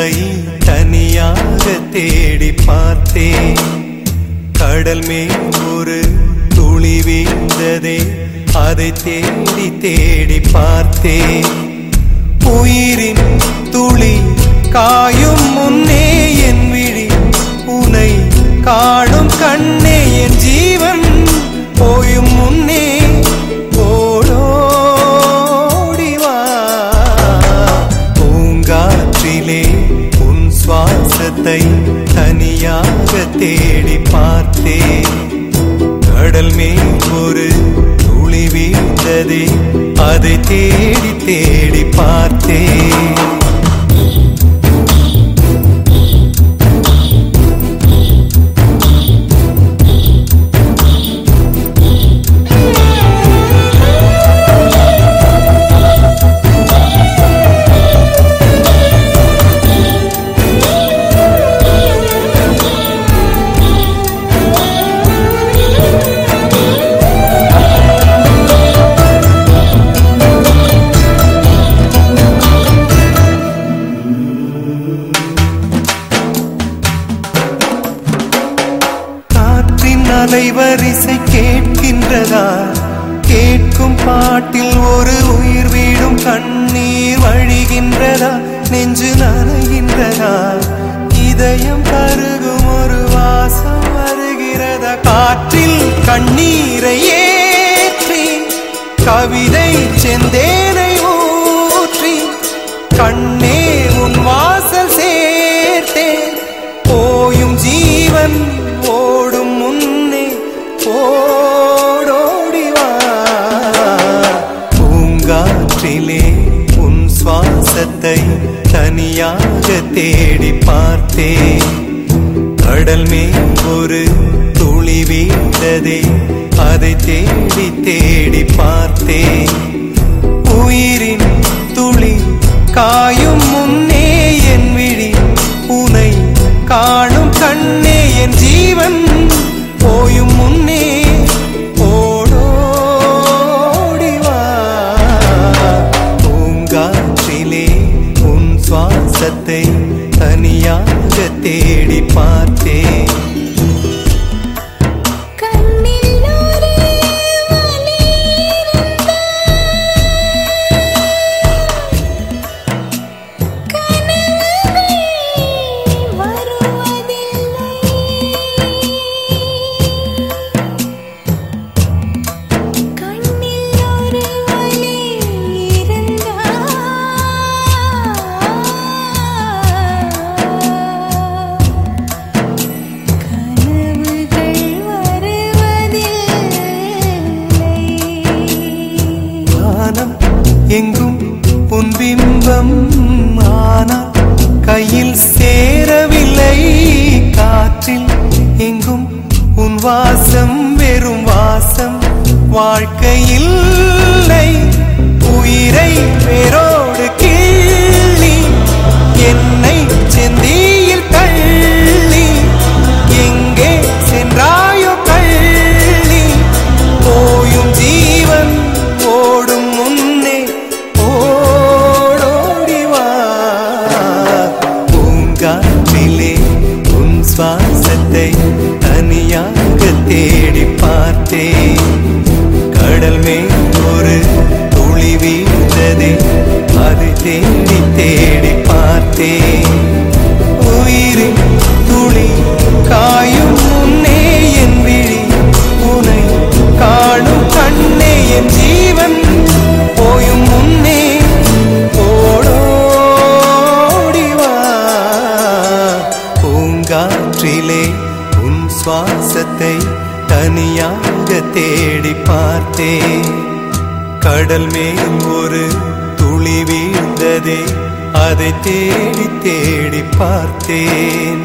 உன்னை தனியாக தேடி பார்த்தேன். கடல் மேல் ஒரு துளி வீழ்ந்ததே அதை தேடி தேடி பார்த்தேன். பார்த்தேன் கடல் மேல் ஒரு துளி வீழ்ந்ததே. அதை தேடி தேடி பார்த்தேன் அலைவரிசை கேட்கின்றதா? கேட்கும் பாட்டில் ஒரு உயிர் வீடும் கண்ணீர் வழிகின்றதா? நெஞ்சு நனைகின்றதா? இதயம் கருகும் ஒரு வாசம் வருகிறதா? காற்றில் கண்ணீரை ஏற்றி கவிதை செந்தேனை ஊற்றி கண்ணே உன் வாசல் சேர்த்தே போயும் ஜீவன் ஓடோடிவார் பூங்காற்றிலே உன் சுவாசத்தை தனியாக தேடி பார்த்தேன். கடல் மேல் ஒரு துளி வீழ்ந்ததே அதை தேடி தேடி பார்த்தேன். உயிரின் துளி காயும் தேடி பார்த்தேன். வாழ்க்கையில்லை. உயிரை வேரோடு கிள்ளி என்னை செந்தியில் தள்ளி எங்கே சென்றாயோ கள்ளி போயும் ஜீவன் ஓடும் முன்னே ஓடோடி பூங்காற்றிலே உன் சுவாசத்தை தனியாக தேடி பார்த்தேன். கடல் மேல் ஒரு துளி வீழ்ந்ததே அது தேடி தேடி பார்த்தேன். உயிரின் துளி காயும் முன்னே என் விழி உனை காணும் கண்ணே என் ஜீவன். போயும் முன்னே ஓடோடி பூங்காற்றிலே உன் சுவாசத்தை தனியாக தேடி பார்த்தேன். கடல் மேல் ஒரு துளி வீழ்ந்ததே அதை தேடி தேடி பார்த்தேன்.